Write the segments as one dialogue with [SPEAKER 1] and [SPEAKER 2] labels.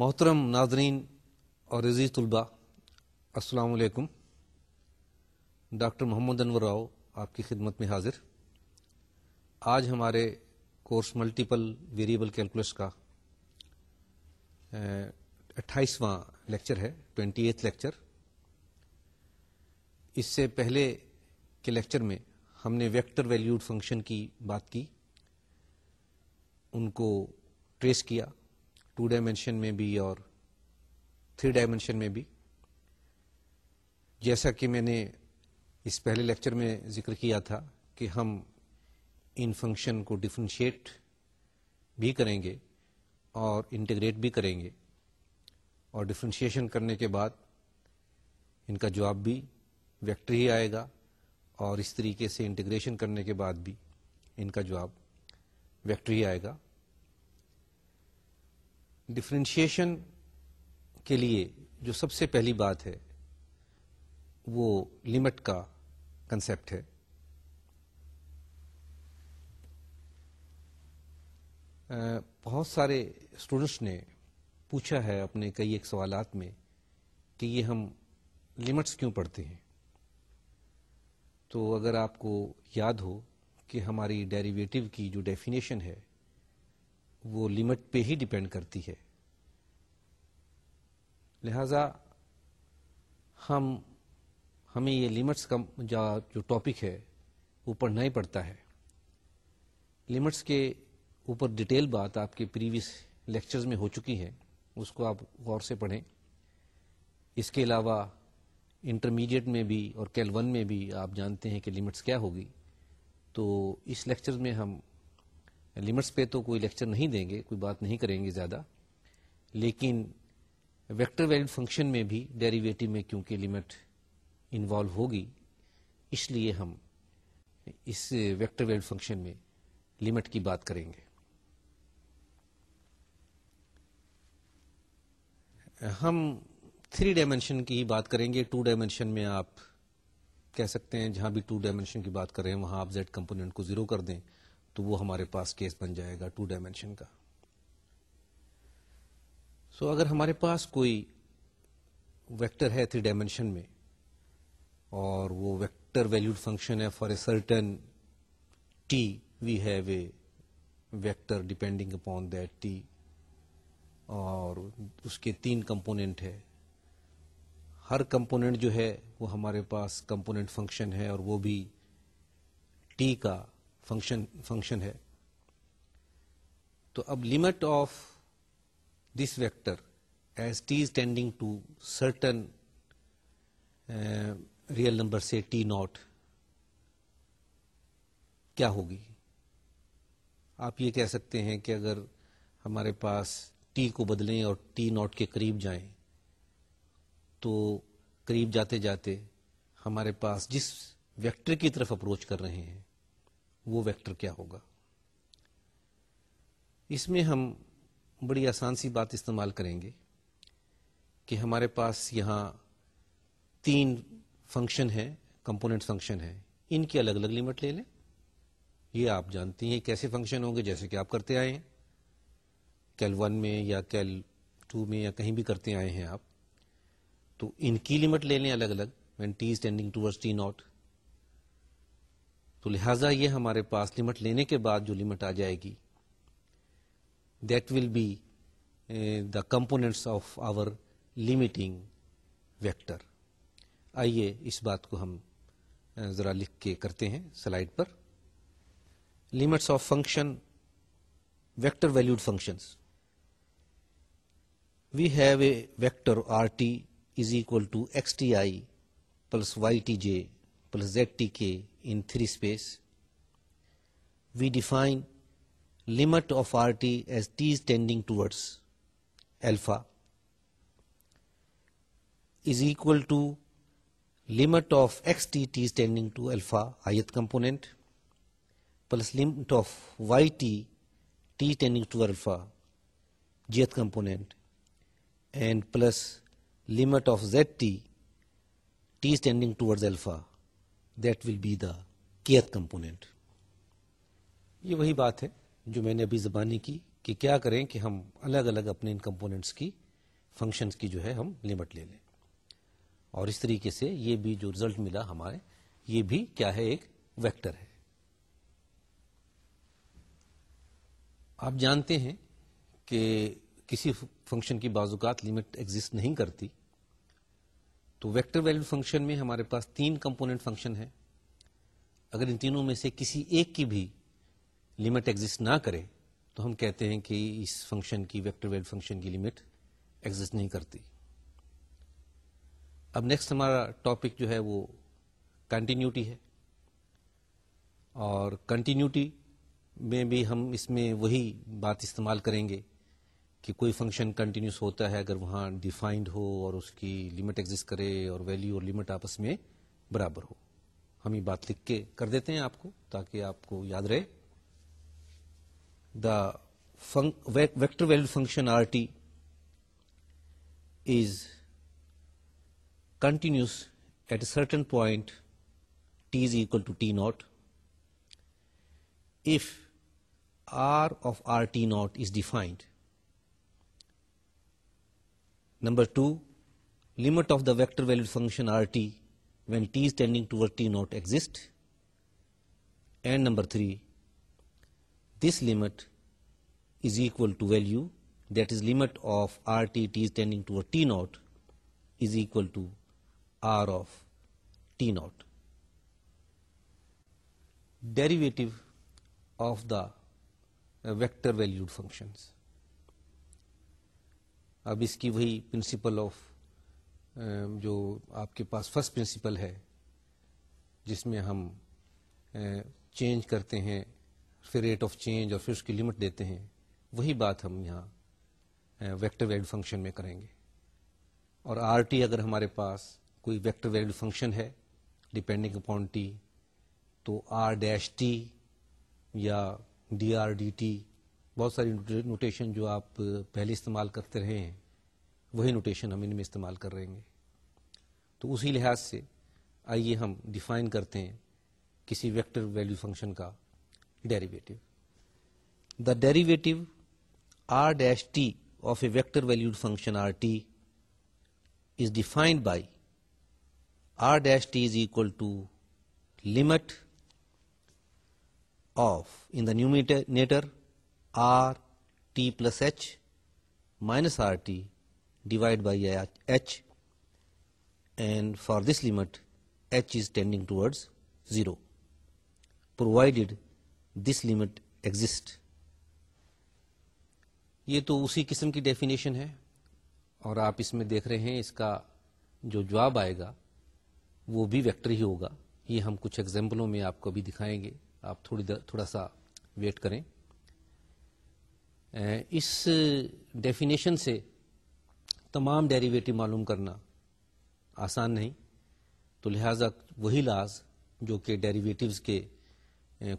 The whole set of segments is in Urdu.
[SPEAKER 1] محترم ناظرین اور عزیز طلباء السلام علیکم ڈاکٹر محمد انور راؤ آپ کی خدمت میں حاضر آج ہمارے کورس ملٹیپل ویریبل کیلکولس کا اٹھائیسواں لیکچر ہے ٹوینٹی ایتھ لیکچر اس سے پہلے کے لیکچر میں ہم نے ویکٹر ویلیوڈ فنکشن کی بات کی ان کو ٹریس کیا ٹو ڈائمینشن میں بھی اور تھری ڈائمینشن میں بھی جیسا کہ میں نے اس پہلے لیکچر میں ذکر کیا تھا کہ ہم ان فنکشن کو ڈفرینشیٹ بھی کریں گے اور انٹیگریٹ بھی کریں گے اور ڈفرینشیشن کرنے کے بعد ان کا جواب بھی ویکٹر ہی آئے گا اور اس طریقے سے انٹیگریشن کرنے کے بعد بھی ان کا جواب ویکٹر ہی آئے گا ڈفرینشیشن کے لیے جو سب سے پہلی بات ہے وہ لمٹ کا کنسیپٹ ہے بہت سارے اسٹوڈینٹس نے پوچھا ہے اپنے کئی ایک سوالات میں کہ یہ ہم لمٹس کیوں پڑھتے ہیں تو اگر آپ کو یاد ہو کہ ہماری ڈیریویٹو کی جو ڈیفینیشن ہے وہ لمٹ پہ ہی ڈپینڈ کرتی ہے لہذا ہم ہمیں یہ لمٹس کا جو ٹاپک ہے وہ پڑھنا ہی پڑتا ہے لمٹس کے اوپر ڈیٹیل بات آپ کے پریویس لیکچرز میں ہو چکی ہے اس کو آپ غور سے پڑھیں اس کے علاوہ انٹرمیڈیٹ میں بھی اور کیل ون میں بھی آپ جانتے ہیں کہ لمٹس کیا ہوگی تو اس لیکچر میں ہم لمٹس پہ تو کوئی لیکچر نہیں دیں گے کوئی بات نہیں کریں گے زیادہ لیکن ویکٹر ویلڈ فنکشن میں بھی ڈیریویٹو میں کیونکہ لمٹ انوالو ہوگی اس لیے ہم اس ویکٹر ویلڈ فنکشن میں لمٹ کی بات کریں گے ہم تھری ڈائمینشن کی ہی بات کریں گے ٹو ڈائمینشن میں آپ کہہ سکتے ہیں جہاں بھی ٹو ڈائمینشن کی بات کریں وہاں آپ زیڈ کمپونیٹ کو زیرو کر دیں تو وہ ہمارے پاس کیس بن جائے گا ٹو ڈائمینشن کا سو so, اگر ہمارے پاس کوئی ویکٹر ہے تھری ڈائمینشن میں اور وہ ویکٹر ویلوڈ فنکشن ہے for a certain t we have a vector depending upon that t اور اس کے تین کمپوننٹ ہے ہر کمپوننٹ جو ہے وہ ہمارے پاس کمپوننٹ فنکشن ہے اور وہ بھی ٹی کا فنکشن فنکشن ہے تو اب limit of this vector as t is tending to certain real number سے ٹی ناٹ کیا ہوگی آپ یہ کہہ سکتے ہیں کہ اگر ہمارے پاس ٹی کو بدلیں اور ٹی ناٹ کے قریب جائیں تو قریب جاتے جاتے ہمارے پاس جس ویکٹر کی طرف اپروچ کر رہے ہیں وہ ویکٹر کیا ہوگا اس میں ہم بڑی آسان سی بات استعمال کریں گے کہ ہمارے پاس یہاں تین فنکشن ہیں کمپوننٹ فنکشن ہیں ان کی الگ الگ لمٹ لے لیں یہ آپ جانتے ہیں کیسے فنکشن ہوں گے جیسے کہ آپ کرتے آئے ہیں کیل ون میں یا کیل ٹو میں یا کہیں بھی کرتے آئے ہیں آپ تو ان کی لمٹ لے لیں الگ الگ وین ٹی ٹی ناٹ تو لہٰذا یہ ہمارے پاس لمٹ لینے کے بعد جو لمٹ آ جائے گی that will be the components of our limiting vector آئیے اس بات کو ہم eh, ذرا لکھ کے کرتے ہیں slide per limits of function vector valued functions we have a vector r t is equal to x t i plus y t j plus z t k in 3 space. We define limit of RT as t is tending towards alpha is equal to limit of xt t is tending to alpha ith component plus limit of yt t tending to alpha jth component and plus limit of zt t is tending towards alpha that will be the kth component یہ وہی بات ہے جو میں نے ابھی زبانی کی کہ کیا کریں کہ ہم الگ الگ اپنے ان کمپونیٹس کی فنکشنس کی جو ہے ہم لمٹ لے لیں اور اس طریقے سے یہ بھی جو رزلٹ ملا ہمارے یہ بھی کیا ہے ایک ویکٹر ہے آپ جانتے ہیں کہ کسی فنکشن کی بازوکات لمٹ ایگزٹ نہیں کرتی تو ویکٹر ویلو فنکشن میں ہمارے پاس تین کمپونیٹ فنکشن ہے اگر ان تینوں میں سے کسی ایک کی بھی لمٹ ایگزٹ نہ کرے تو ہم کہتے ہیں کہ اس فنکشن کی ویکٹر ویلو فنکشن کی لمٹ ایگزٹ نہیں کرتی اب نیکسٹ ہمارا ٹاپک جو ہے وہ کنٹینیوٹی ہے اور کنٹینیوٹی میں بھی ہم اس میں وہی بات استعمال کریں گے کہ کوئی فنکشن کنٹینیوس ہوتا ہے اگر وہاں ڈیفائنڈ ہو اور اس کی لمٹ ایگزٹ کرے اور ویلو اور لمٹ آپس میں برابر ہو ہم یہ بات لکھ کے کر دیتے ہیں آپ کو تاکہ آپ کو یاد رہے the vector value function r t is continuous at a certain point t is equal to t not if r of r t not is defined Number two, limit of the vector valued function RT when t is tending toward t naught exists. And number three, this limit is equal to value, that is limit of RT t is tending toward t naught is equal to R of t naught. Derivative of the vector valued functions. اب اس کی وہی پرنسپل آف جو آپ کے پاس فرسٹ پرنسپل ہے جس میں ہم چینج کرتے ہیں پھر ریٹ آف چینج اور پھر اس کی لمٹ دیتے ہیں وہی بات ہم یہاں ویکٹر ویلڈ فنکشن میں کریں گے اور آر ٹی اگر ہمارے پاس کوئی ویکٹر ویلڈ فنکشن ہے ڈپینڈنگ اپون ٹی تو آر ڈیش ٹی یا ڈی آر ڈی ٹی بہت ساری نوٹیشن جو آپ پہلے استعمال کرتے رہے ہیں وہی نوٹیشن ہم ان میں استعمال کر رہے ہیں تو اسی لحاظ سے آئیے ہم ڈیفائن کرتے ہیں کسی ویکٹر ویلیو فنکشن کا derivative the derivative r dash t of a vector value function r t is defined by r dash t is equal to limit of in the numerator نیٹر r t plus h minus r t divide by h and for this limit h is tending towards zero provided this limit exist یہ تو اسی قسم کی ڈیفینیشن ہے اور آپ اس میں دیکھ رہے ہیں اس کا جو جواب آئے گا وہ بھی ویکٹر ہی ہوگا یہ ہم کچھ ایگزامپلوں میں آپ کو بھی دکھائیں گے آپ تھوڑی تھوڑا سا ویٹ کریں اس ڈیفینیشن سے تمام ڈیریویٹو معلوم کرنا آسان نہیں تو لہٰذا وہی لاز جو کہ ڈیریویٹیوز کے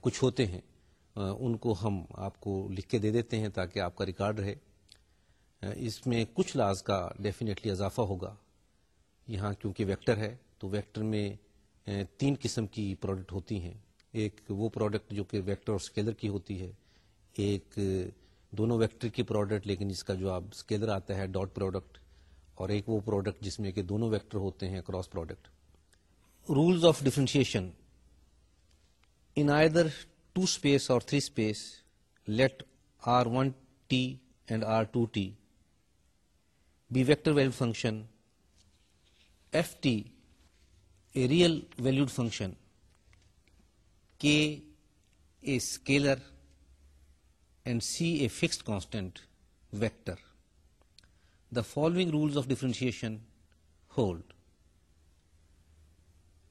[SPEAKER 1] کچھ ہوتے ہیں ان کو ہم آپ کو لکھ کے دے دیتے ہیں تاکہ آپ کا ریکارڈ رہے اس میں کچھ لاز کا ڈیفینیٹلی اضافہ ہوگا یہاں کیونکہ ویکٹر ہے تو ویکٹر میں تین قسم کی پروڈکٹ ہوتی ہیں ایک وہ پروڈکٹ جو کہ ویکٹر اور اسکیلر کی ہوتی ہے ایک دونوں ویکٹر کی پروڈکٹ لیکن اس کا جو آپ اسکیلر آتا ہے ڈاٹ پروڈکٹ اور ایک وہ پروڈکٹ جس میں کہ دونوں ویکٹر ہوتے ہیں cross product rules of differentiation in either two space اور three space let r one t and r two t be vector value function f t a real valued function k a scalar and C a fixed constant vector, the following rules of differentiation hold.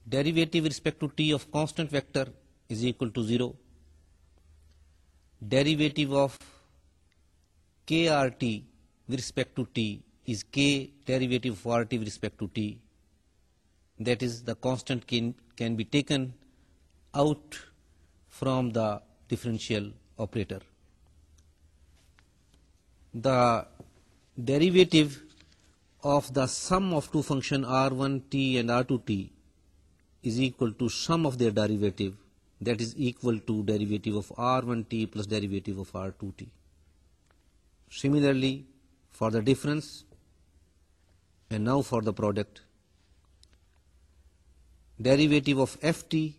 [SPEAKER 1] Derivative with respect to t of constant vector is equal to 0. Derivative of kRt with respect to t is k derivative of RT with respect to t. That is, the constant can be taken out from the differential operator the derivative of the sum of two functions r1t and r2t is equal to sum of their derivative, that is equal to derivative of r1t plus derivative of r2t. Similarly, for the difference, and now for the product, derivative of ft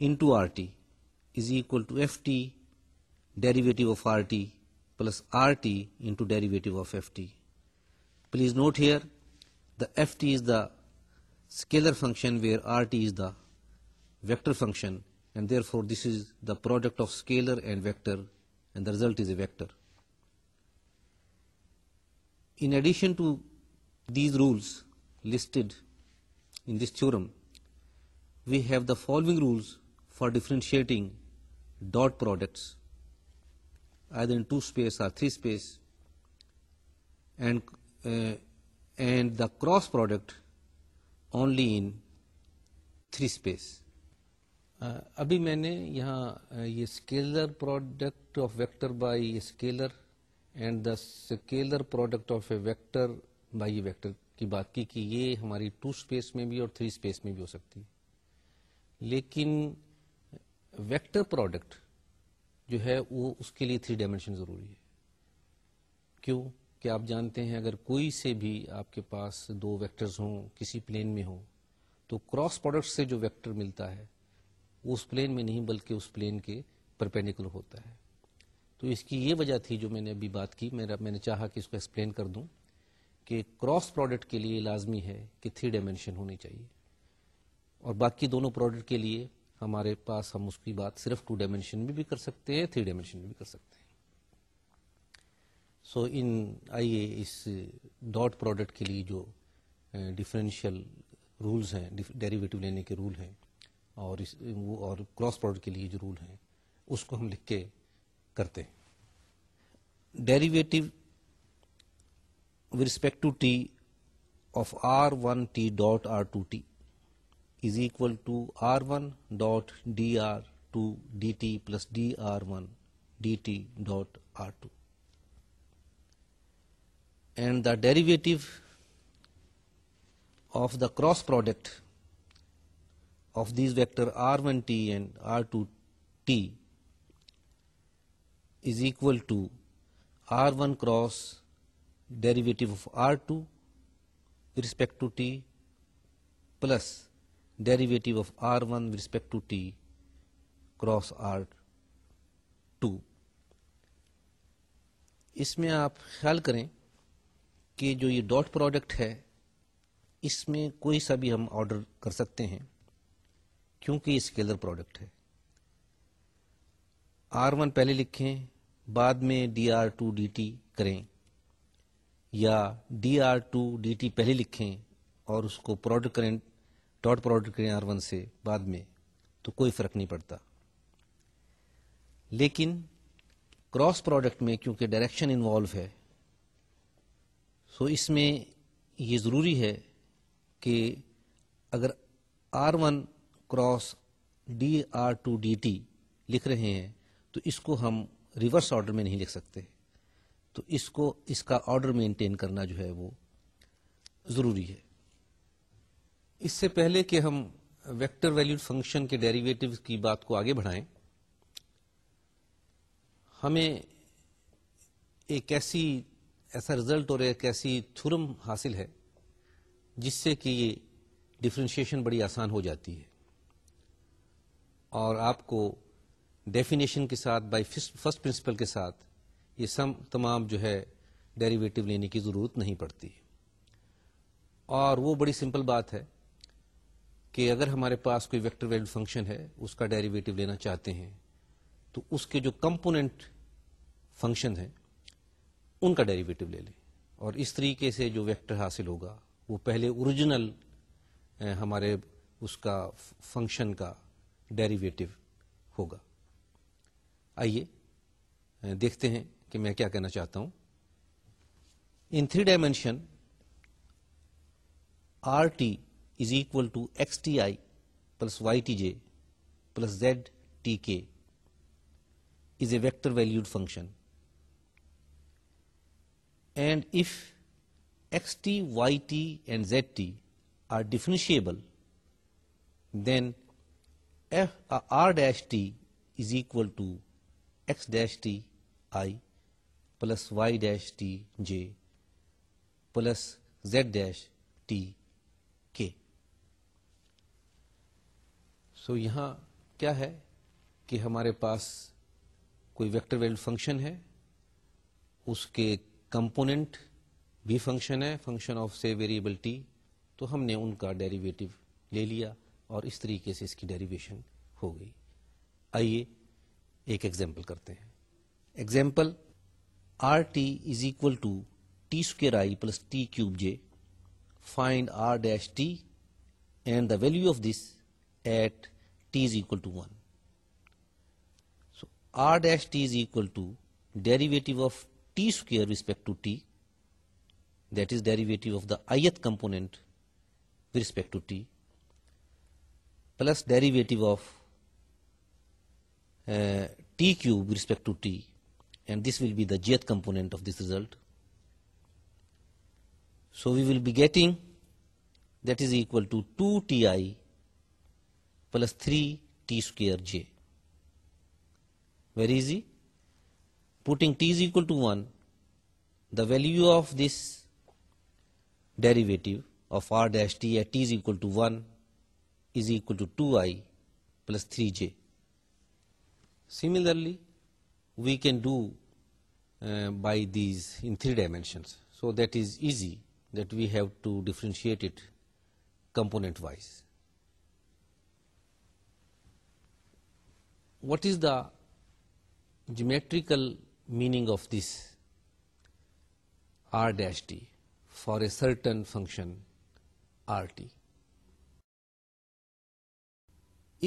[SPEAKER 1] into rt is equal to ft derivative of rt plus RT into derivative of ft. Please note here the ft is the scalar function where RT is the vector function, and therefore this is the product of scalar and vector, and the result is a vector. In addition to these rules listed in this theorem, we have the following rules for differentiating dot products three space and the cross product only in three space ابھی میں نے یہاں یہ scalar product of vector by یہ scalar and the scalar product of a vector by یہ ویکٹر کی بات کی کہ یہ ہماری ٹو اسپیس میں بھی اور تھری اسپیس میں بھی ہو سکتی ہے لیکن ویکٹر پروڈکٹ جو ہے وہ اس کے لیے تھری ڈائمینشن ضروری ہے کیوں کہ آپ جانتے ہیں اگر کوئی سے بھی آپ کے پاس دو ویکٹرز ہوں کسی پلین میں ہوں تو کراس پروڈکٹ سے جو ویکٹر ملتا ہے وہ اس پلین میں نہیں بلکہ اس پلین کے پرپینڈیکولر ہوتا ہے تو اس کی یہ وجہ تھی جو میں نے ابھی بات کی میرا میں نے چاہا کہ اس کو ایکسپلین کر دوں کہ کراس پروڈکٹ کے لیے لازمی ہے کہ تھری ڈائمینشن ہونی چاہیے اور باقی دونوں پروڈکٹ کے لیے ہمارے پاس ہم اس کی بات صرف ٹو ڈائمینشن میں بھی کر سکتے ہیں تھری ڈائمینشن میں بھی کر سکتے ہیں سو ان آئیے اس ڈاٹ پروڈکٹ کے لیے جو ڈفرینشیل رولز ہیں ڈیریویٹو لینے کے رول ہیں اور اس وہ اور کراس پروڈکٹ کے لیے جو رول ہیں اس کو ہم لکھ کے کرتے ہیں derivative with respect to t of r one t dot r two t is equal to R1 dot dr2 dt plus dr1 dt dot R2. And the derivative of the cross product of these vector r1t and r2t is equal to r1 cross derivative of r2 with respect to t plus derivative of r one respect to t cross r two اس میں آپ خیال کریں کہ جو یہ ڈاٹ پروڈکٹ ہے اس میں کوئی سا بھی ہم آڈر کر سکتے ہیں کیونکہ یہ اسکیلر پروڈکٹ ہے آر ون پہلے لکھیں بعد میں D R two D T کریں یا D R two D T پہلے لکھیں اور اس کو پروڈکٹ کریں ڈاٹ پروڈکٹ کریں آر ون سے بعد میں تو کوئی فرق نہیں پڑتا لیکن کراس پروڈکٹ میں کیونکہ ڈائریکشن انوالو ہے سو اس میں یہ ضروری ہے کہ اگر r one cross d r two d t لکھ رہے ہیں تو اس کو ہم ریورس آرڈر میں نہیں لکھ سکتے تو اس کو اس کا آرڈر مینٹین کرنا جو ہے وہ ضروری ہے اس سے پہلے کہ ہم ویکٹر ویلو فنکشن کے ڈیریویٹو کی بات کو آگے بڑھائیں ہمیں ایک ایسی ایسا رزلٹ اور ایک ایسی تھرم حاصل ہے جس سے کہ یہ ڈفرینشیشن بڑی آسان ہو جاتی ہے اور آپ کو ڈیفینیشن کے ساتھ بائی فسٹ پرنسپل کے ساتھ یہ سم تمام جو ہے ڈیریویٹو لینے کی ضرورت نہیں پڑتی اور وہ بڑی سمپل بات ہے کہ اگر ہمارے پاس کوئی ویکٹر ویلڈ فنکشن ہے اس کا ڈیریویٹو لینا چاہتے ہیں تو اس کے جو کمپوننٹ فنکشن ہیں ان کا ڈیریویٹو لے لیں اور اس طریقے سے جو ویکٹر حاصل ہوگا وہ پہلے اوریجنل ہمارے اس کا فنکشن کا ڈیریویٹو ہوگا آئیے دیکھتے ہیں کہ میں کیا کہنا چاہتا ہوں in three dimension r t is equal to xti plus ytj plus ztk is a vector valued function. And if xt, yt and zt are differentiable, then uh, r dash t is equal to x dash t I plus y dash t j plus z dash t so so, یہاں کیا ہے کہ ہمارے پاس کوئی ویکٹر ویلڈ فنکشن ہے اس کے کمپوننٹ بھی فنکشن ہے فنکشن آف سے ویریبل ٹی تو ہم نے ان کا ڈیریویٹو لے لیا اور اس طریقے سے اس کی ڈیریویشن ہو گئی آئیے ایک ایگزامپل کرتے ہیں example r t is equal to t square i plus t cube j find r dash t and the value of this at t is equal to 1. So r dash t is equal to derivative of t square respect to t, that is derivative of the ith component with respect to t, plus derivative of uh, t cube with respect to t, and this will be the jth component of this result. So we will be getting that is equal to 2ti plus 3 t square j. Very easy. Putting t is equal to 1, the value of this derivative of r dash t at t is equal to 1 is equal to 2i plus 3j. Similarly, we can do uh, by these in 3 dimensions. So that is easy, that we have to differentiate it component wise. What is the geometrical meaning of this r dash t for a certain function rt?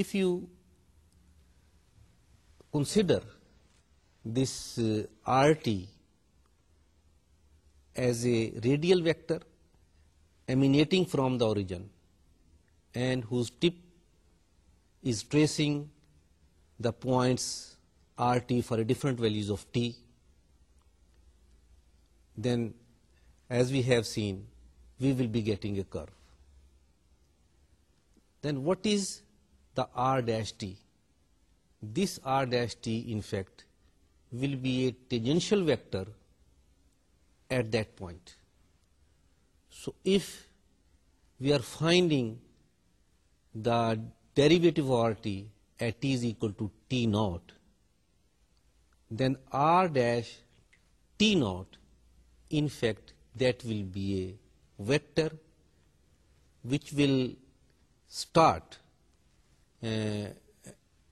[SPEAKER 1] If you consider this uh, rt as a radial vector emanating from the origin and whose tip is tracing the points RT for different values of t, then as we have seen, we will be getting a curve. Then what is the R dash t? This R dash t, in fact, will be a tangential vector at that point. So if we are finding the derivative of RT at t is equal to t naught, then r dash t naught, in fact, that will be a vector which will start uh,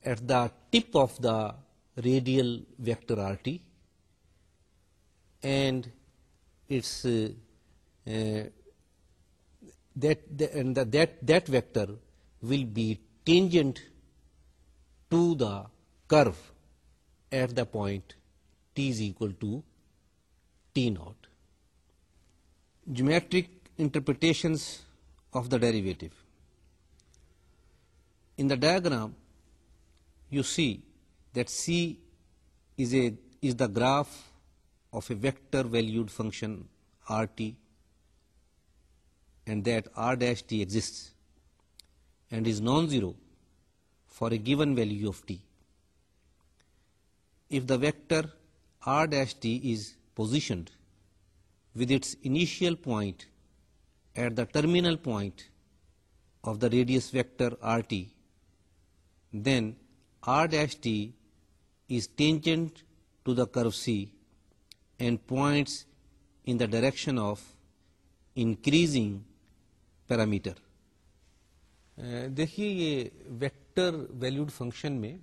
[SPEAKER 1] at the tip of the radial vector RT, and it's uh, uh, that vector will be tangent to the curve at the point t is equal to t naught. Geometric interpretations of the derivative. In the diagram, you see that C is the graph of a vector valued function RT, and that R dash t exists and is non-zero for a given value of t vector stands at the terminal of the radius vector then r dash t is tangent to the curve C and point in direction of increasing parameter دیکھیے یہ ویکٹر ویلیوڈ فنکشن میں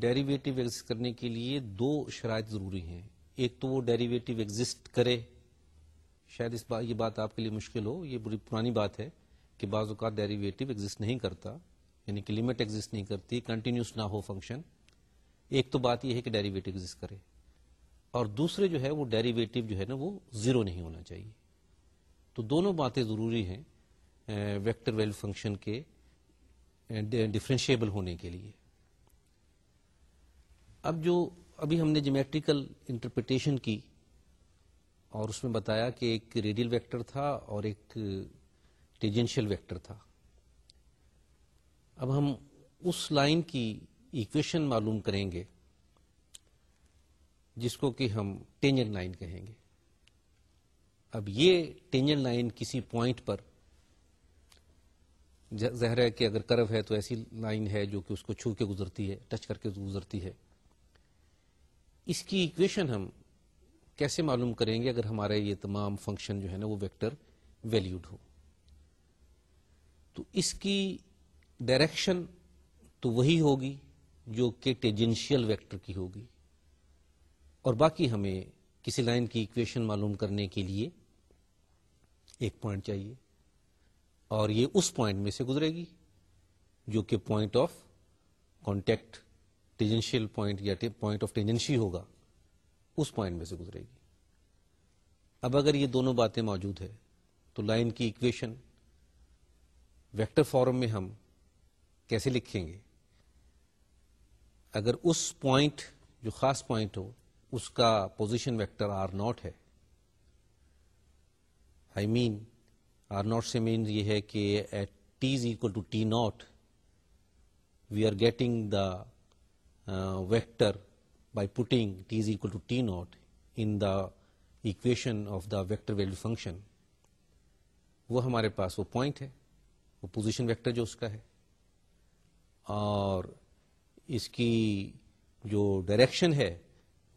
[SPEAKER 1] ڈیریویٹو ایگزٹ کرنے کے لیے دو شرائط ضروری ہیں ایک تو وہ ڈیریویٹو ایگزٹ کرے شاید اس بات یہ بات آپ کے لیے مشکل ہو یہ بری پرانی بات ہے کہ بعض اوقات ڈیریویٹو ایگزٹ نہیں کرتا یعنی کہ لمٹ ایگزٹ نہیں کرتی کنٹینیوس نہ ہو فنکشن ایک تو بات یہ ہے کہ ڈیریویٹو ایگزٹ کرے اور دوسرے جو ہے وہ ڈیریویٹو جو ہے نا وہ زیرو نہیں ہونا چاہیے تو دونوں باتیں ضروری ہیں ویکٹر ویلو فنکشن کے ڈفرینشیبل ہونے کے لیے اب جو ابھی ہم نے جیمیٹریکل انٹرپریٹیشن کی اور اس میں بتایا کہ ایک ریڈیل ویکٹر تھا اور ایک ٹیجنشیل ویکٹر تھا اب ہم اس لائن کی ایکویشن معلوم کریں گے جس کو کہ ہم ٹینجن لائن کہیں گے اب یہ ٹینجن لائن کسی پوائنٹ پر ظاہر ہے کہ اگر کرو ہے تو ایسی لائن ہے جو کہ اس کو چھو کے گزرتی ہے ٹچ کر کے گزرتی ہے اس کی ایکویشن ہم کیسے معلوم کریں گے اگر ہمارے یہ تمام فنکشن جو ہے نا وہ ویکٹر ویلیوڈ ہو تو اس کی ڈائریکشن تو وہی ہوگی جو کہ ٹیجنشیل ویکٹر کی ہوگی اور باقی ہمیں کسی لائن کی ایکویشن معلوم کرنے کے لیے ایک پوائنٹ چاہیے اور یہ اس پوائنٹ میں سے گزرے گی جو کہ point of contact tangential point یا پوائنٹ آف ٹیجنشی ہوگا اس پوائنٹ میں سے گزرے گی اب اگر یہ دونوں باتیں موجود ہے تو لائن کی اکویشن ویکٹر فارم میں ہم کیسے لکھیں گے اگر اس پوائنٹ جو خاص پوائنٹ ہو اس کا پوزیشن ویکٹر آر ناٹ ہے آئی مین آر ناٹ سے مینز یہ ہے کہ at t is equal to t naught we are getting the vector by putting is equal to t naught in the equation of the vector value function وہ ہمارے پاس وہ پوائنٹ ہے وہ پوزیشن ویکٹر جو اس کا ہے اور اس کی جو ڈائریکشن ہے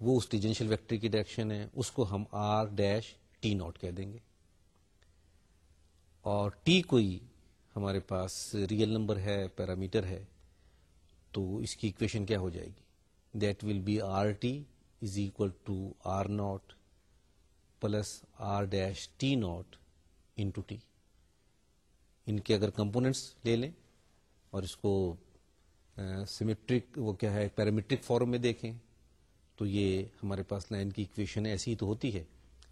[SPEAKER 1] وہ اس ٹیجنشیل ویکٹر کی ڈائریکشن ہے اس کو ہم آر ڈیش ٹی ناٹ کہہ دیں گے اور ٹی کوئی ہمارے پاس ریئل نمبر ہے پیرامیٹر ہے تو اس کی اکویشن کیا ہو جائے گی that will be r t is equal to r naught plus r dash t naught into t ان کے اگر کمپوننٹس لے لیں اور اس کو سیمیٹرک وہ کیا ہے پیرامیٹرک فارم میں دیکھیں تو یہ ہمارے پاس لائن کی اکویشن ایسی تو ہوتی ہے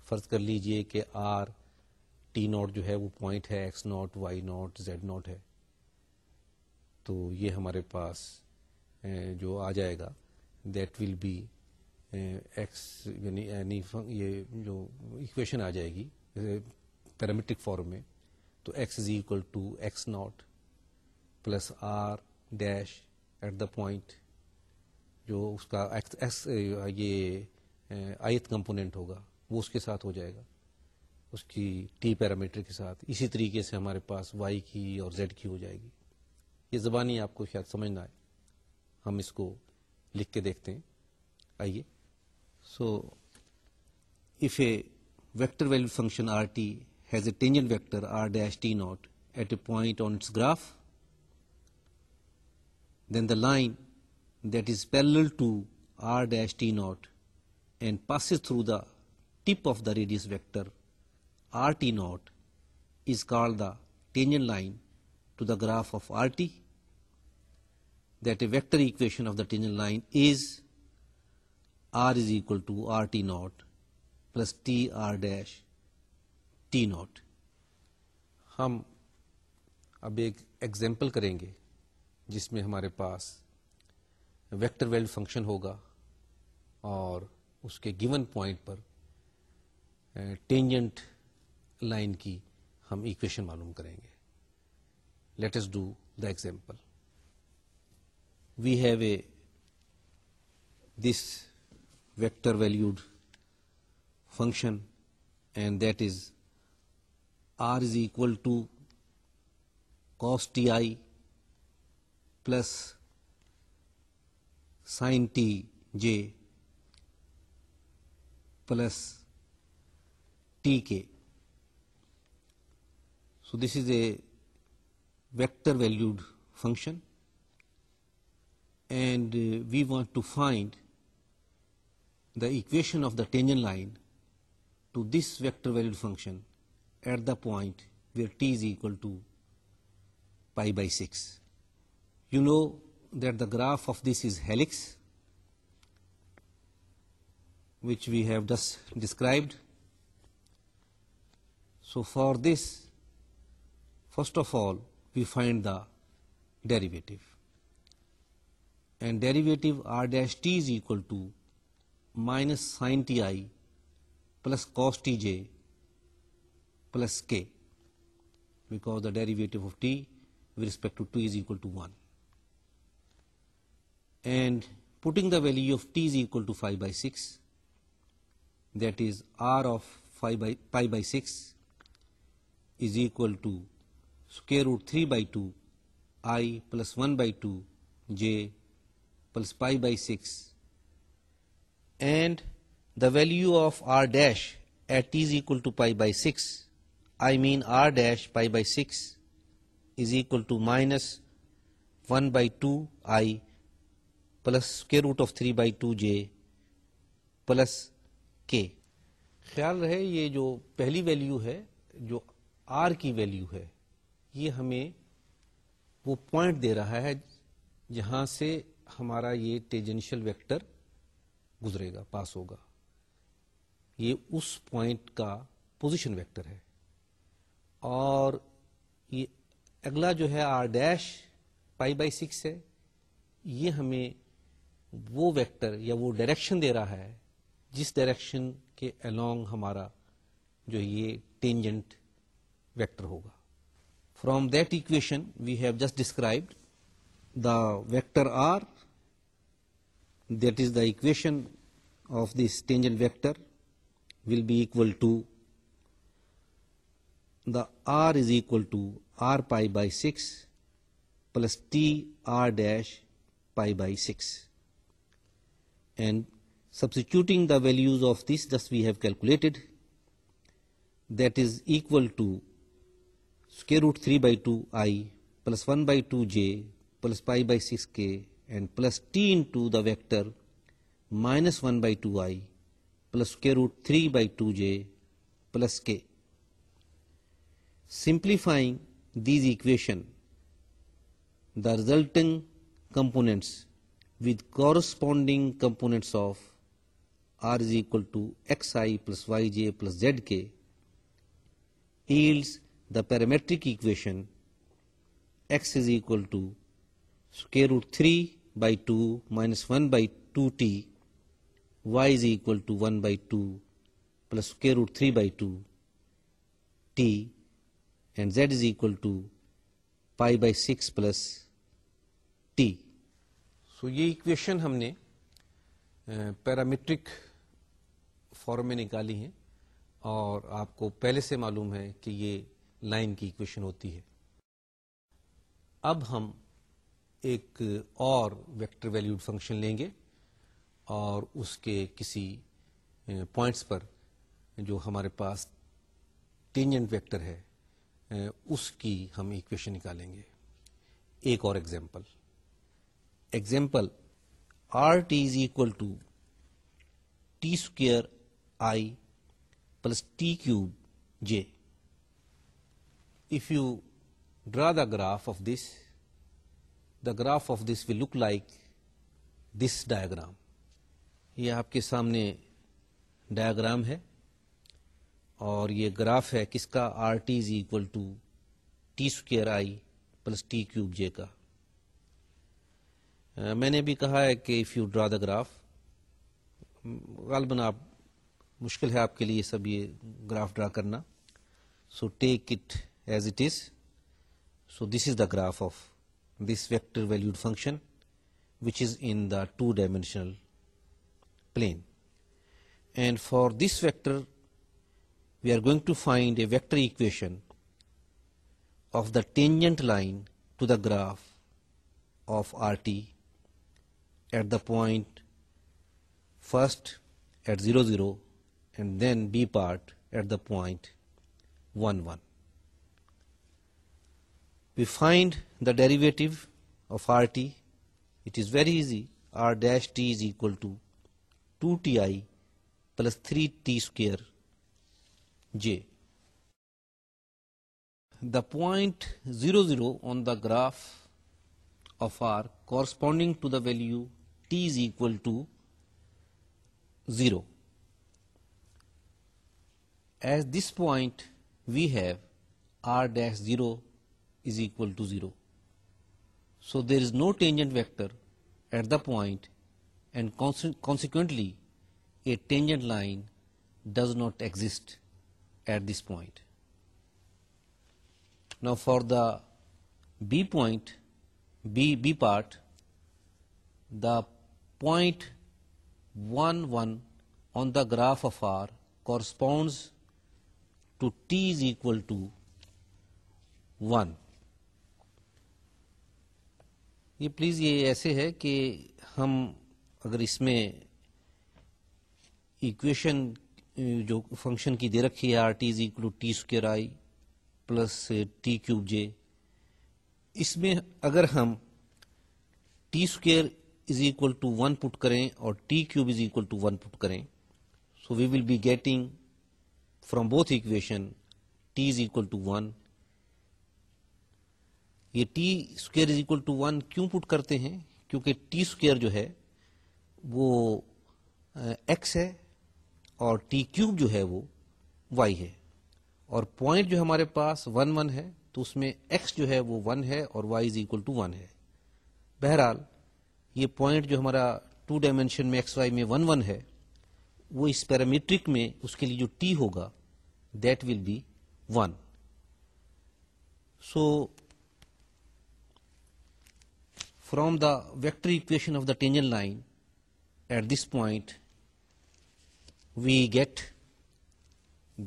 [SPEAKER 1] فرض کر لیجئے کہ آر ٹی ناٹ جو ہے وہ پوائنٹ ہے x naught y naught z naught ہے تو یہ ہمارے پاس جو آ جائے گا دیٹ ول بی ایکس یعنی, یعنی یہ جو ایکویشن آ جائے گی پیرامیٹرک فارم میں تو x is equal to x naught plus r dash at the point جو اس کا ایکس یہ آئیت کمپوننٹ ہوگا وہ اس کے ساتھ ہو جائے گا اس کی ٹی پیرامیٹر کے ساتھ اسی طریقے سے ہمارے پاس وائی کی اور زیڈ کی ہو جائے گی یہ زبانی آپ کو شاید سمجھنا ہے ہم اس کو لکھ کے دیکھتے ہیں آئیے so if a vector value function r t has a tangent vector r dash t naught at a point on its graph then the line that is parallel to r dash t naught and passes through the tip of the radius vector r t naught is call the tangent line to the graph of r t that a vector equation of the tangent line is r is equal to R T naught plus T R dash T naught ہم اب ایک ایگزامپل کریں گے جس میں ہمارے پاس ویکٹر ویل فنکشن ہوگا اور اس کے گیون پوائنٹ پر ٹینجنٹ لائن کی ہم ایکویشن معلوم کریں گے let's do the example we have a this vector valued function and that is r is equal to cos t i plus sine t j plus t So this is a vector valued function, and uh, we want to find the equation of the tangent line to this vector valued function at the point where t is equal to pi by 6. You know that the graph of this is helix, which we have just described. So for this, First of all, we find the derivative, and derivative r dash t is equal to minus sin t I plus cos t j plus k, because the derivative of t with respect to 2 is equal to 1, and putting the value of t is equal to 5/6, that is r of pi by 6 is equal to square root three by two i plus one by two j plus pi by six and the value of r dash at is by six I mean r dash pi by six is equal to minus one by two i plus square root of three by two j plus کے خیال رہے یہ جو پہلی ویلو ہے جو آر کی ویلو ہے یہ ہمیں وہ پوائنٹ دے رہا ہے جہاں سے ہمارا یہ ٹیجنشل ویکٹر گزرے گا پاس ہوگا یہ اس پوائنٹ کا پوزیشن ویکٹر ہے اور یہ اگلا جو ہے r dash pi by six ہے یہ ہمیں وہ ویکٹر یا وہ ڈائریکشن دے رہا ہے جس ڈائریکشن کے الانگ ہمارا جو یہ ٹینجنٹ ویکٹر ہوگا From that equation we have just described the vector r, that is the equation of this tangent vector will be equal to the r is equal to r pi by 6 plus t r dash pi by 6, and substituting the values of this just we have calculated, that is equal to square root 3 by 2 I plus 1 by 2 j plus pi by 6 k and plus t into the vector minus 1 by 2 I plus square root 3 by 2 j plus k. Simplifying these equation, the resulting components with corresponding components of r is equal to xi plus yj plus zk yields the parametric equation x is equal to square root three by two minus one by two t y is equal to one by two plus square root three by two t and z is to to pi by six plus t so یہ اکویشن ہم نے پیرامیٹرک فارم میں نکالی ہیں اور آپ کو پہلے سے معلوم ہے کہ یہ لائن کی اکویشن ہوتی ہے اب ہم ایک اور ویکٹر ویلیوڈ فنکشن لیں گے اور اس کے کسی پوائنٹس پر جو ہمارے پاس ٹینجنٹ ویکٹر ہے اس کی ہم ایکویشن نکالیں گے ایک اور example example r t is equal to t square i plus t cube j if you draw the graph of this, the graph of this will look like this diagram. یہ آپ کے سامنے ڈایاگرام ہے اور یہ گراف ہے کس کا r t is equal to t square i plus t cube j کا میں نے بھی کہا ہے کہ if you draw the graph غالباً آپ مشکل ہے آپ کے لیے سب یہ گراف ڈرا کرنا so take it as it is. So this is the graph of this vector valued function, which is in the two-dimensional plane. And for this vector, we are going to find a vector equation of the tangent line to the graph of RT at the point first at 0, 0 and then B part at the point 1, 1. We find the derivative of RT. It is very easy. R dash T is equal to 2Ti plus 3T square J. The point 0,0 on the graph of R corresponding to the value T is equal to 0. At this point we have R dash 0 is equal to 0. So there is no tangent vector at the point, and consequently a tangent line does not exist at this point. Now for the B point, B part, the point 1, 1 on the graph of R corresponds to t is equal to 1. یہ پلیز یہ ایسے ہے کہ ہم اگر اس میں ایکویشن جو فنکشن کی دے رکھی ہے r t is equal t square i plus t cube j اس میں اگر ہم t square is equal to one put کریں اور t cube is equal to one put کریں so we will be getting from both equation t is equal to one یہ t square is equal to one کیوں پٹ کرتے ہیں کیونکہ ٹی اسکوئر جو ہے وہ ایکس ہے اور ٹی کیوب جو ہے وہ وائی ہے اور پوائنٹ جو ہمارے پاس ون ون ہے تو اس میں ایکس جو ہے وہ ون ہے اور y is equal to one ہے بہرحال یہ پوائنٹ جو ہمارا ٹو ڈائمینشن میں ایکس وائی میں ون ون ہے وہ اس پیرامیٹرک میں اس کے لیے جو ٹی ہوگا that will be one so from the vector equation of the tangent line at this point we get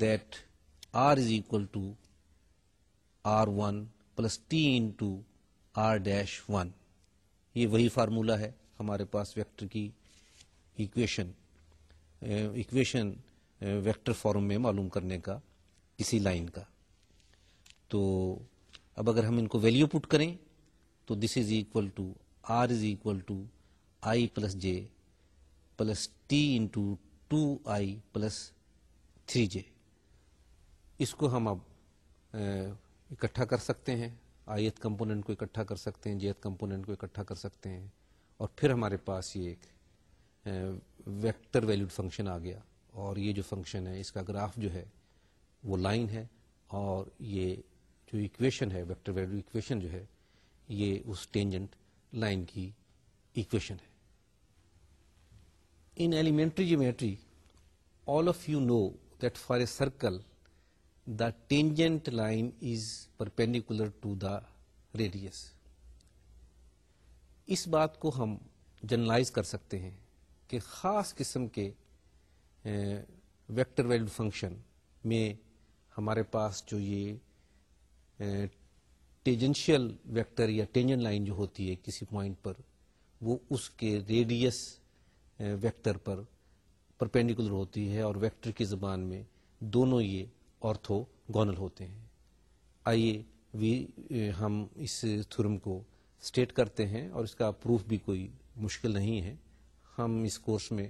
[SPEAKER 1] that r is equal to r one plus t into r dash one یہ وہی فارمولہ ہے ہمارے پاس ویکٹر کی ایکویشن ایکویشن ویکٹر فارم میں معلوم کرنے کا کسی لائن کا تو اب اگر ہم ان کو ویلیو پٹ کریں تو this is equal to r is equal to i plus j plus t into two i plus three j اس کو ہم اب اکٹھا کر سکتے ہیں آئی ایتھ کو اکٹھا کر سکتے ہیں جے ایتھ کو اکٹھا کر سکتے ہیں اور پھر ہمارے پاس یہ ایک ویکٹر ویلیوڈ فنکشن آ گیا اور یہ جو فنکشن ہے اس کا گراف جو ہے وہ لائن ہے اور یہ جو ایکویشن ہے ویکٹر ویلیوڈ ایکویشن جو ہے یہ اس ٹینجنٹ لائن کی ایکویشن ہے in elementary geometry all of you know that for a circle the tangent line is perpendicular to the radius اس بات کو ہم جرنلائز کر سکتے ہیں کہ خاص قسم کے ویکٹر ویلڈ فنکشن میں ہمارے پاس جو یہ ٹیجنشیل ویکٹر یا ٹینجن لائن جو ہوتی ہے کسی پوائنٹ پر وہ اس کے ریڈیس ویکٹر eh, پر پرپینڈیکولر ہوتی ہے اور ویکٹر کی زبان میں دونوں یہ آرتھو گونل ہوتے ہیں آئیے وی eh, ہم اس تھرم کو اسٹیٹ کرتے ہیں اور اس کا پروف بھی کوئی مشکل نہیں ہے ہم اس کورس میں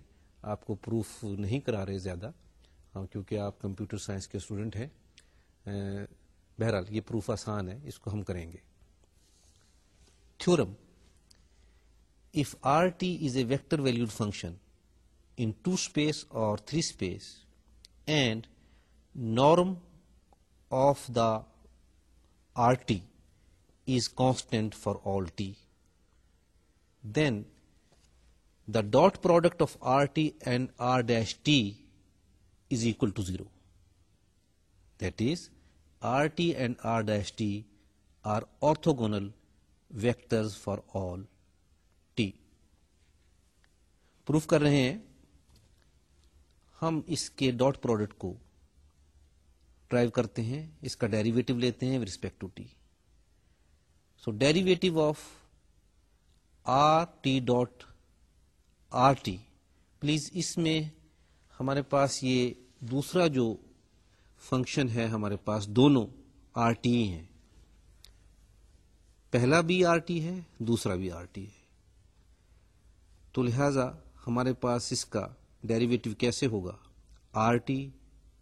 [SPEAKER 1] آپ کو پروف نہیں کرا رہے زیادہ ہاں، کیونکہ آپ کمپیوٹر سائنس کے اسٹوڈنٹ ہیں eh, بہرحال یہ پروف آسان ہے اس کو ہم کریں گے theorem if r t is a vector valued function in two space اور three space and norm of the r t is constant for all t then the dot product of r t and r dash t is equal to zero that is r t and r dash t are orthogonal vectors for all t prove کر رہے ہیں ہم اس کے ڈاٹ پروڈکٹ کو ڈرائیو کرتے ہیں اس کا ڈیریویٹو لیتے ہیں respect to t so derivative of r t dot r t please اس میں ہمارے پاس یہ دوسرا جو فنکشن ہے ہمارے پاس دونوں آر ٹی ہیں پہلا بھی آر ٹی ہے دوسرا بھی آر ٹی ہے تو لہذا ہمارے پاس اس کا ڈیریویٹو کیسے ہوگا r t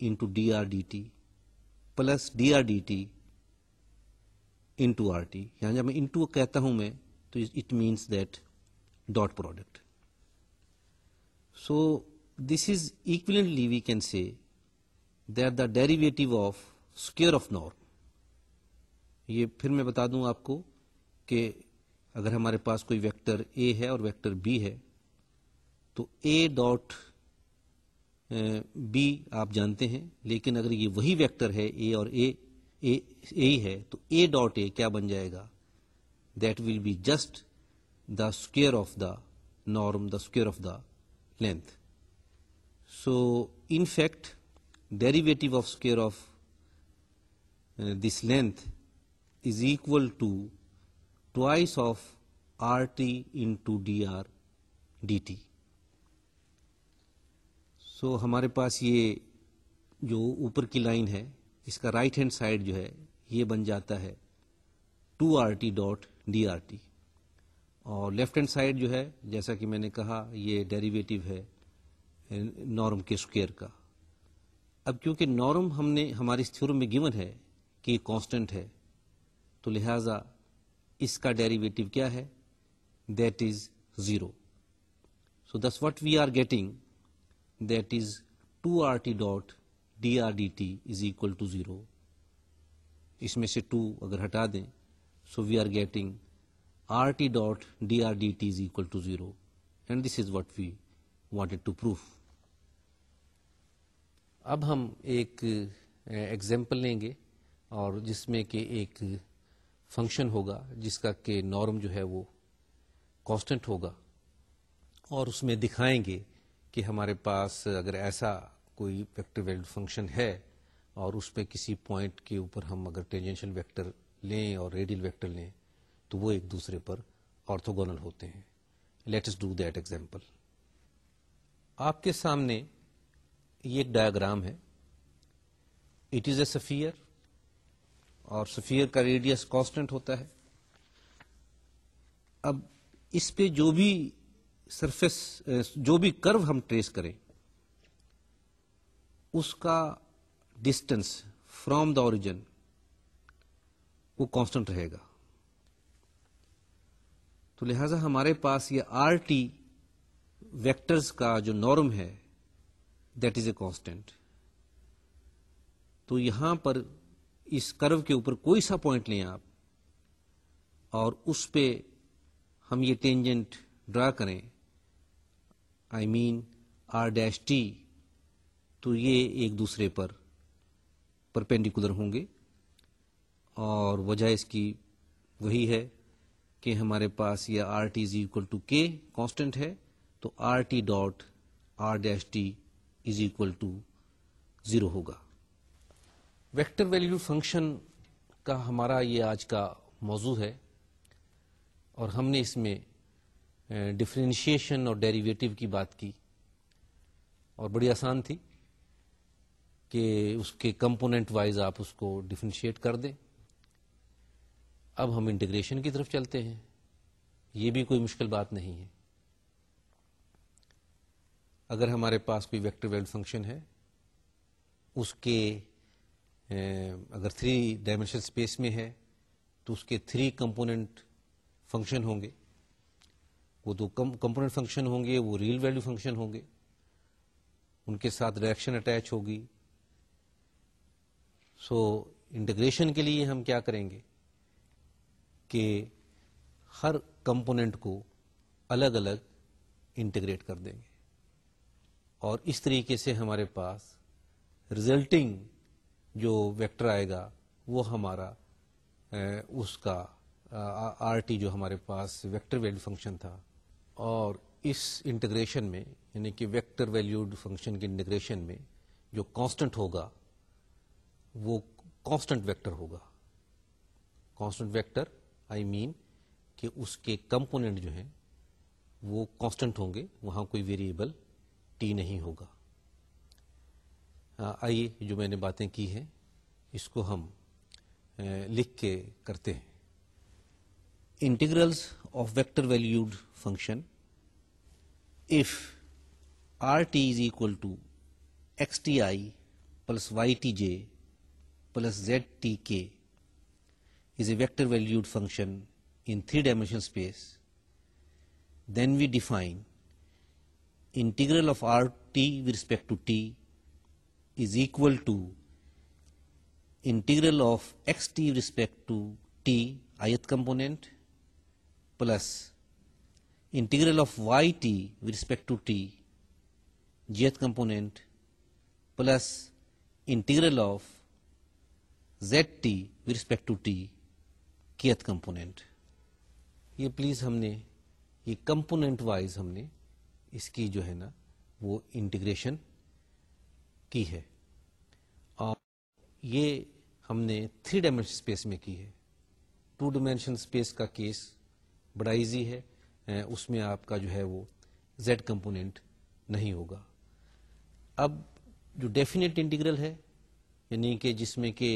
[SPEAKER 1] into d r d t plus d r d t into r t یعنی جب میں انٹو کہتا ہوں میں تو it means that dot product so this is equally we can see there the derivative of square of norm یہ پھر میں بتا دوں آپ کو کہ اگر ہمارے پاس کوئی ویکٹر اے ہے اور ویکٹر بی ہے تو اے ڈاٹ بی آپ جانتے ہیں لیکن اگر یہ وہی ویکٹر ہے اے اور اے اے ہے تو اے ڈاٹ اے کیا بن جائے گا that will be just the square of the norm the square of the length so in fact derivative of square of this length is equal to twice of r t into d r d t so ہمارے پاس یہ جو اوپر کی لائن ہے اس کا رائٹ ہینڈ سائڈ جو ہے یہ بن جاتا ہے two r t dot d r d t left hand side جو ہے جیسا کہ میں نے کہا یہ ڈیریویٹو ہے نارم uh, کے اسکوئر کا اب کیونکہ نارم ہم نے ہماری اس تھیورم میں گیون ہے کہ یہ کانسٹنٹ ہے تو لہٰذا اس کا ڈیریویٹو کیا ہے that is zero so this what we are getting that is two r t dot d r d t is equal to zero اس میں سے ٹو اگر ہٹا دیں so we are getting r t dot d r d t is equal to zero and this is what we wanted to prove اب ہم ایک ایگزامپل لیں گے اور جس میں کہ ایک فنکشن ہوگا جس کا کہ نارم جو ہے وہ کانسٹنٹ ہوگا اور اس میں دکھائیں گے کہ ہمارے پاس اگر ایسا کوئی ویکٹر ویلڈ فنکشن ہے اور اس پہ کسی پوائنٹ کے اوپر ہم اگر ٹینجنشل ویکٹر لیں اور ریڈیل ویکٹر لیں تو وہ ایک دوسرے پر آرتھوگونل ہوتے ہیں لیٹس ڈو دیٹ ایگزامپل آپ کے سامنے یہ ایک ڈایاگرام ہے اٹ از اے سفیئر اور سفیئر کا ریڈیس کانسٹنٹ ہوتا ہے اب اس پہ جو بھی سرفیس جو بھی کرو ہم ٹریس کریں اس کا ڈسٹینس فرام دا اوریجن وہ کانسٹنٹ رہے گا تو لہذا ہمارے پاس یہ آر ٹی ویکٹرز کا جو نارم ہے دیٹ از اے کانسٹینٹ تو یہاں پر اس کرو کے اوپر کوئی سا پوائنٹ لیں آپ اور اس پہ ہم یہ ٹینجنٹ ڈرا کریں I mean r dash t تو یہ ایک دوسرے پر پرپینڈیکولر ہوں گے اور وجہ اس کی وہی ہے کہ ہمارے پاس یہ r t is equal to کے کانسٹنٹ ہے تو r t dot r dash t is equal to zero ہوگا ویکٹر ویلیو فنکشن کا ہمارا یہ آج کا موضوع ہے اور ہم نے اس میں ڈفرینشیشن اور ڈیریویٹو کی بات کی اور بڑی آسان تھی کہ اس کے کمپوننٹ وائز آپ اس کو ڈفرینشیٹ کر دیں اب ہم انٹیگریشن کی طرف چلتے ہیں یہ بھی کوئی مشکل بات نہیں ہے اگر ہمارے پاس کوئی ویکٹر ویلڈ فنکشن ہے اس کے اگر تھری ڈائمینشن اسپیس میں ہے تو اس کے تھری کمپوننٹ فنکشن ہوں گے وہ دو کمپوننٹ فنکشن ہوں گے وہ ریل ویلو فنکشن ہوں گے ان کے ساتھ ڈائریکشن اٹیچ ہوگی سو انٹیگریشن کے لیے ہم کیا کریں گے کہ ہر کمپوننٹ کو الگ الگ انٹیگریٹ کر دیں گے اور اس طریقے سے ہمارے پاس ریزلٹنگ جو ویکٹر آئے گا وہ ہمارا اس کا آر ٹی جو ہمارے پاس ویکٹر ویلو فنکشن تھا اور اس انٹیگریشن میں یعنی کہ ویکٹر ویلیوڈ فنکشن کے انٹیگریشن میں جو کانسٹنٹ ہوگا وہ کانسٹنٹ ویکٹر ہوگا کانسٹنٹ ویکٹر آئی مین کہ اس کے کمپوننٹ جو ہیں وہ کانسٹنٹ ہوں گے وہاں کوئی ویریبل ٹی نہیں ہوگا ہاں، آئیے جو میں نے باتیں کی ہیں اس کو ہم لکھ کے کرتے ہیں integrals of vector valued function if r t is equal to x t i plus y t j plus z t k is a vector valued function in three dimension space then we define integral of r t with respect to t is equal to integral of x t with respect to t ith component plus integral of y t with respect to t jth component plus integral of z t with respect to t kth component یہ پلیز ہم نے یہ کمپونیٹ وائز ہم نے اس کی جو ہے نا وہ انٹیگریشن کی ہے اور یہ ہم نے تھری ڈائمینشن اسپیس میں کی ہے ٹو ڈائمینشن اسپیس کا کیس بڑا ایزی ہے اس میں آپ کا جو ہے وہ زیڈ کمپوننٹ نہیں ہوگا اب جو ڈیفینیٹ انٹیگرل ہے یعنی کہ جس میں کہ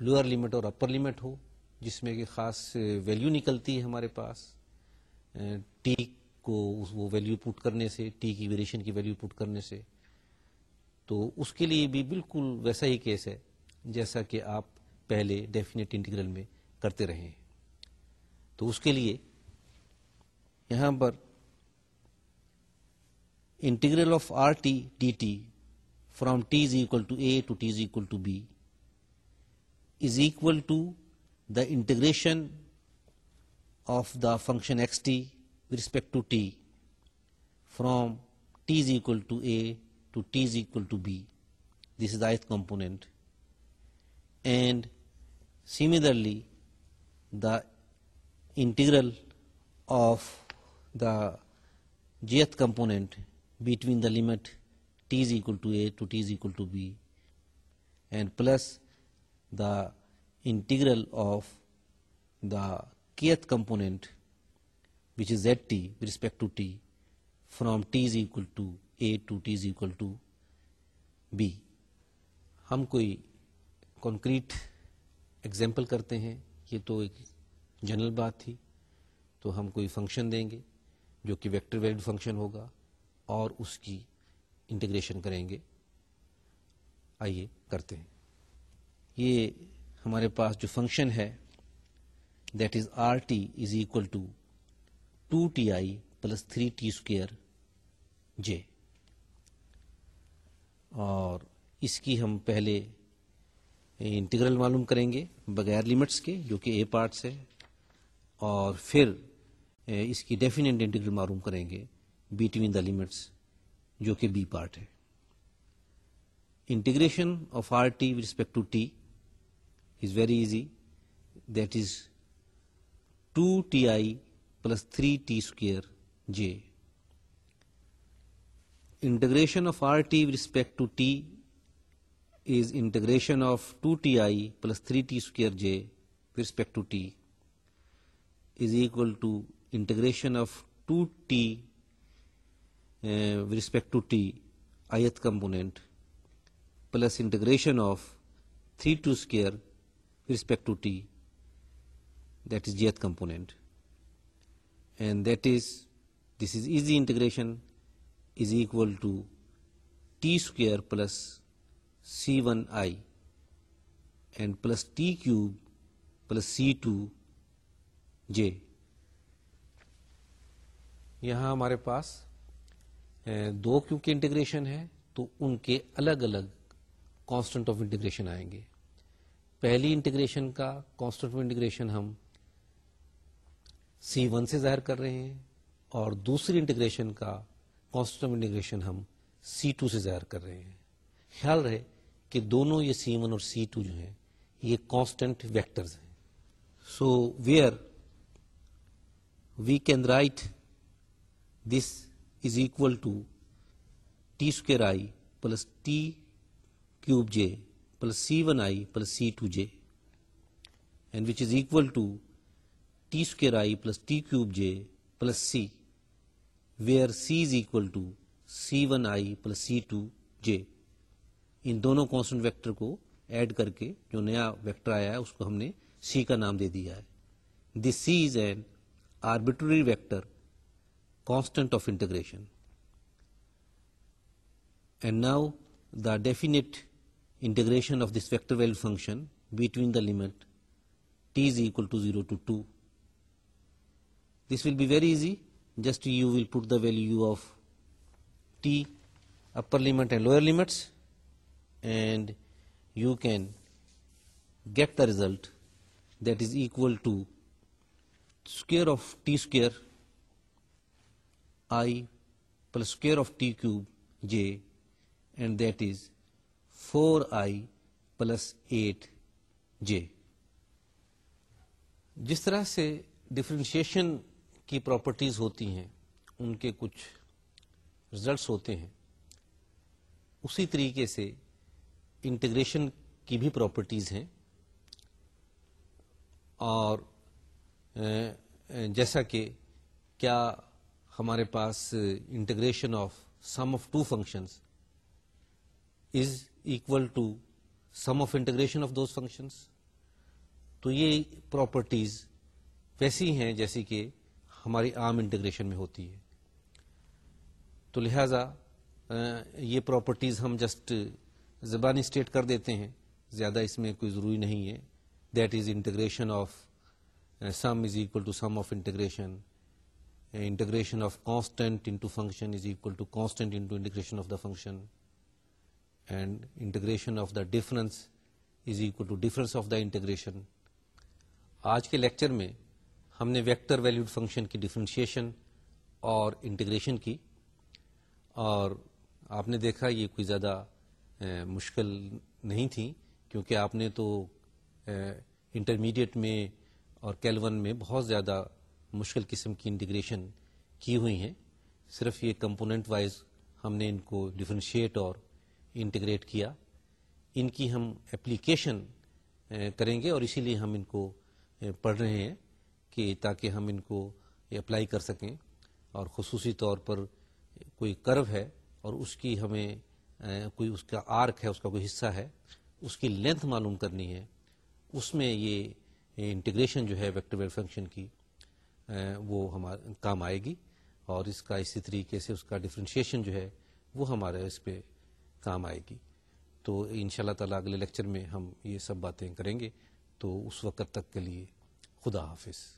[SPEAKER 1] لوئر لمٹ اور اپر لمٹ ہو جس میں کہ خاص ویلیو نکلتی ہے ہمارے پاس ٹیک کو وہ ویلیو پٹ کرنے سے ٹی کی ویریشن کی ویلیو پٹ کرنے سے تو اس کے لیے بھی بالکل ویسا ہی کیس ہے جیسا کہ آپ پہلے ڈیفینیٹ انٹیگرل میں کرتے رہے ہیں تو اس کے لیے یہاں پر integral of r t d t from t is equal to a to t is equal to b is equal to the integration of the function x t with respect to t from t is equal to a to t is equal to b. This is the ith component. And similarly, the integral of the jth component between the limit t is equal to a to t is equal to b, and plus the integral of the kth component which is ZT t respect to to t from t is to to a to t is to to b ہم کوئی کنکریٹ ایگزامپل کرتے ہیں یہ تو ایک جنرل بات تھی تو ہم کوئی فنکشن دیں گے جو کہ ویکٹر ویلڈ فنکشن ہوگا اور اس کی انٹیگریشن کریں گے آئیے کرتے ہیں یہ ہمارے پاس جو فنکشن ہے that is r t is equal to two t i plus three t square j جی۔ اور اس کی ہم پہلے انٹیگرل معلوم کریں گے بغیر لمٹس کے جو کہ اے پارٹس ہے اور پھر اس کی ڈیفینیٹ انٹیگرل معلوم کریں گے بٹوین دا لمٹس جو کہ بی پارٹ ہے integration of r t with respect to t is very easy that is two t i plus 3t square j. Integration of RT with respect to t is integration of 2ti plus 3t square j with respect to t is equal to integration of 2t with respect to t ith component plus integration of 3t square with respect to t, that is jth component. And that is this is easy integration is equal to t square plus c one i and plus t cube plus c two j یہاں ہمارے پاس دو کیوں کے انٹیگریشن ہے تو ان کے الگ الگ کانسٹنٹ آف انٹیگریشن آئیں گے پہلی انٹیگریشن کا کانسٹنٹ آف انٹیگریشن ہم سی ون سے ظاہر کر رہے ہیں اور دوسری انٹیگریشن کا کانسٹم انٹیگریشن ہم سی ٹو سے ظاہر کر رہے ہیں خیال رہے کہ دونوں یہ سی ون اور سی ٹو جو ہیں یہ کانسٹنٹ ویکٹرز ہیں so where we can write this is equal to t square i plus t cube j plus c one i plus c two j and which is equal to t square i plus t cube j plus c where c is equal to c one i plus c two j ان دونوں کانسٹنٹ ویکٹر کو ایڈ کر کے جو نیا ویکٹر آیا ہے اس کو ہم نے سی کا نام دے دیا ہے this c is an arbitrary vector constant of integration and now the definite integration of this vector valued function between the limit t is equal to zero to two this will be very easy just you will put the value of t upper limit and lower limits and you can get the result that is equal to square of t square i plus square of t cube j and that is four i plus eight j جس طرح سے ڈفرینشیشن کی پراپرٹیز ہوتی ہیں ان کے کچھ رزلٹس ہوتے ہیں اسی طریقے سے انٹیگریشن کی بھی پراپرٹیز ہیں اور جیسا کہ کیا ہمارے پاس integration of sum of two functions is equal to sum of integration of those functions تو یہ پراپرٹیز ویسی ہیں جیسی کہ ہماری عام انٹیگریشن میں ہوتی ہے تو لہٰذا یہ پراپرٹیز ہم جسٹ زبانی اسٹیٹ کر دیتے ہیں زیادہ اس میں کوئی ضروری نہیں ہے that is integration of sum is equal to sum of integration integration of constant constant to function is equal integration of the function and integration of the difference is equal to difference of the integration آج کے لیکچر میں ہم نے ویکٹر ویلیوڈ فنکشن کی ڈفرینشیشن اور انٹیگریشن کی اور آپ نے دیکھا یہ کوئی زیادہ مشکل نہیں تھی کیونکہ آپ نے تو انٹرمیڈیٹ میں اور کیلون میں بہت زیادہ مشکل قسم کی انٹیگریشن کی ہوئی ہیں صرف یہ کمپوننٹ وائز ہم نے ان کو ڈفرینشیٹ اور انٹیگریٹ کیا ان کی ہم اپلیکیشن کریں گے اور اسی لیے ہم ان کو پڑھ رہے ہیں کہ تاکہ ہم ان کو اپلائی کر سکیں اور خصوصی طور پر کوئی کرو ہے اور اس کی ہمیں کوئی اس کا آرک ہے اس کا کوئی حصہ ہے اس کی لینتھ معلوم کرنی ہے اس میں یہ انٹیگریشن جو ہے ویکٹر ویل فنکشن کی وہ ہمارا کام آئے گی اور اس کا اسی طریقے سے اس کا ڈفرینشیشن جو ہے وہ ہمارے اس پہ کام آئے گی تو ان شاء اللہ تعالیٰ اگلے لیکچر میں ہم یہ سب باتیں کریں گے تو اس وقت تک کے لیے خدا حافظ